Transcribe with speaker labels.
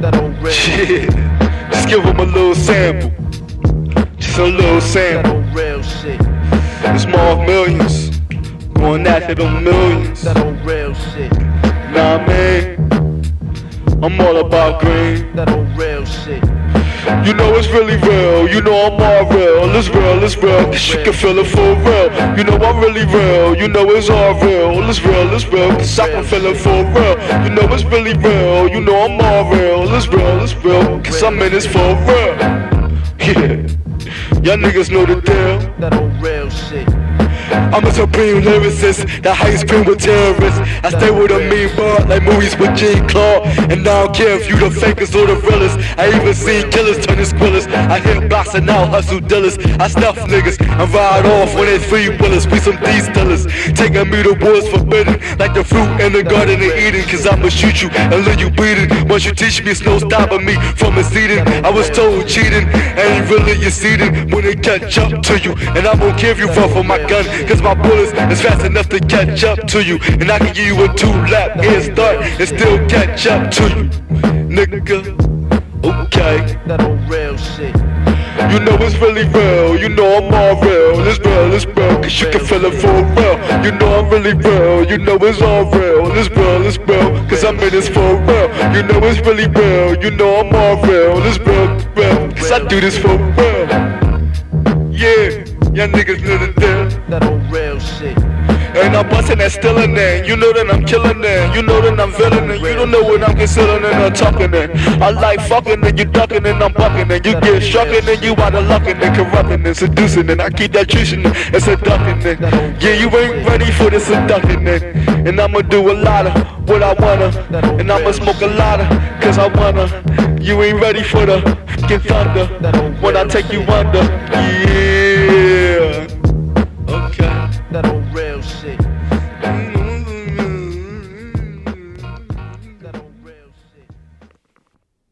Speaker 1: That old real
Speaker 2: Shit. Just give them a little sample. Just a little
Speaker 1: That
Speaker 2: sample.
Speaker 1: old real shit.
Speaker 2: It's more millions. Going after them millions.
Speaker 1: That old real shit.
Speaker 2: Nah, man. I'm all about green.
Speaker 1: That old real.
Speaker 2: You know it's really real. You know I'm all real. It's real, it's real. Oh, Cause you can feel it for real. You know I'm really real. You know it's all real. It's real, it's real. Oh, Cause I can feel it for real. You know it's really real. You know I'm all real. It's real, it's real. Cause I'm in this for real. Yeah. Y'all niggas know the deal.
Speaker 1: That old real shit.
Speaker 2: I'm a supreme lyricist, the highest scream with terrorists. I stay with a mean bar like movies with Jean Claude. And I don't care if you the fakest or the realest. I even seen killers turn squillers. I hit blocks and now hustle dealers. I stuff niggas and ride off when it's free willers. We some D stillers. Taking me to wars forbidden, like the fruit in the garden of Eden. Cause I'ma shoot you and leave you bleeding. Once you teach me, it's no stopping me from exceeding. I was told cheating ain't really exceeding when it catch up to you. And I won't if you run for my gun, cause my bullets is fast enough to catch up to you. And I can give you a two lap head start and still catch up to you. Nigga, okay.
Speaker 1: That old real shit.
Speaker 2: You know it's really real, you know I'm all real. It's real, it's real, cause you can feel it for real. You know I'm really real, you know it's all real. It's real, it's real, cause I'm in this for real. You know it's really real, you know I'm all real. It's real, real, cause I do this for real. Yeah, y'all niggas know the deal.
Speaker 1: That old real shit.
Speaker 2: And I'm busting that still in there. You know that I'm killing it. You know that I'm villain Sittin' sitting and I'm in. I like fucking and you ducking and I'm bucking and you get shucking and you out of luckin' and corrupting and seducing and I keep that treating and seducting it. Yeah, you ain't ready for the seducting it. And I'ma do a lot of what I wanna. And I'ma smoke a lot of cause I wanna. You ain't ready for the fucking thunder when I take you under. Yeah. Okay. That old real shit. Mm.